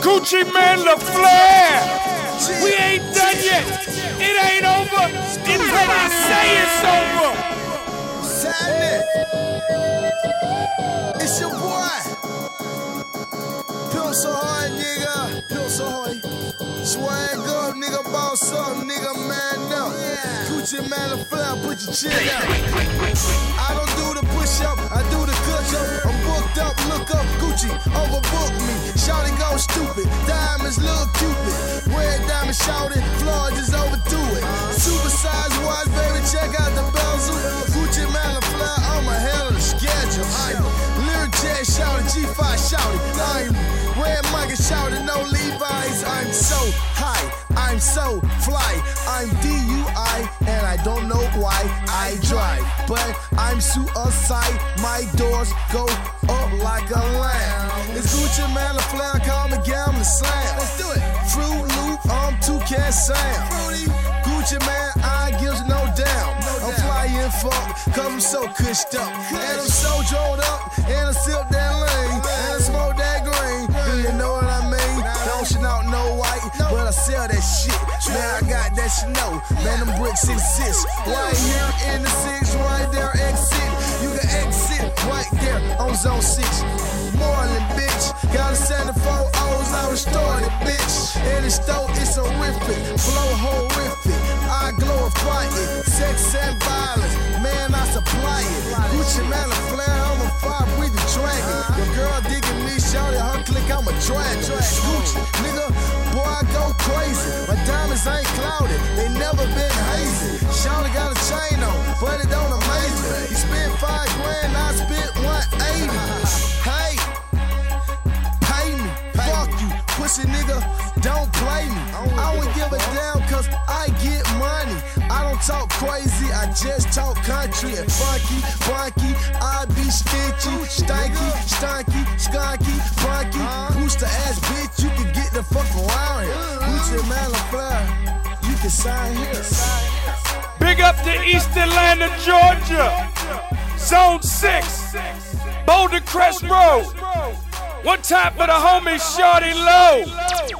Gucci Mane La Flare. We ain't done yet. It ain't over until I say it's over. Sadness. It's your boy. Pimp so hard, nigga. Pimp so hard. Swag up, nigga. Boss up, nigga. Man up. Gucci Mane La Flare, put your chin up. I'm Red Mike shouting, no Levi's. I'm so high, I'm so fly. I'm DUI, and I don't know why I drive. But I'm suicide, my doors go up like a lamb. It's Gucci Mane La Flare, call me Gambling Slam. Let's do it. Fruit Loop, I'm Toucan Sam. Gucci Man, I gives no damn. I'm flying fuck, cause I'm so cushed up. And I'm so drolled up, and I sip that sell that shit. Man, I got that no. Man, them bricks exist. Right here in the six, right there, exit. You can exit right there on zone six. Moreland, bitch. Got a 74 O's, I restored it, bitch. In the stove, it's horrific. Flow horrific. I glorify it. Sex and violence. Man, I supply it. Gucci Mane La Flare, I'm a fire breathing dragon. Your girl digging me, shouting her click, I'm a dragon. Diamonds ain't clouded, they never been hazy. Shouty got a chain on, but it don't amaze me. He spent five grand, I spent 180. Hey, pay me. Fuck you, pussy nigga, don't play me. I don't give a damn cause I get money. I don't talk crazy, I just talk country and funky, funky. I be stinky, stanky, stanky, skunky, funky. Who's the ass bitch, sign here. Big up to East Atlanta, Georgia. Zone 6. Bouldercrest Road. One time for the homie Shorty Low.